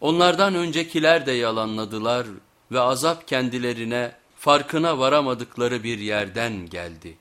Onlardan öncekiler de yalanladılar ve azap kendilerine farkına varamadıkları bir yerden geldi.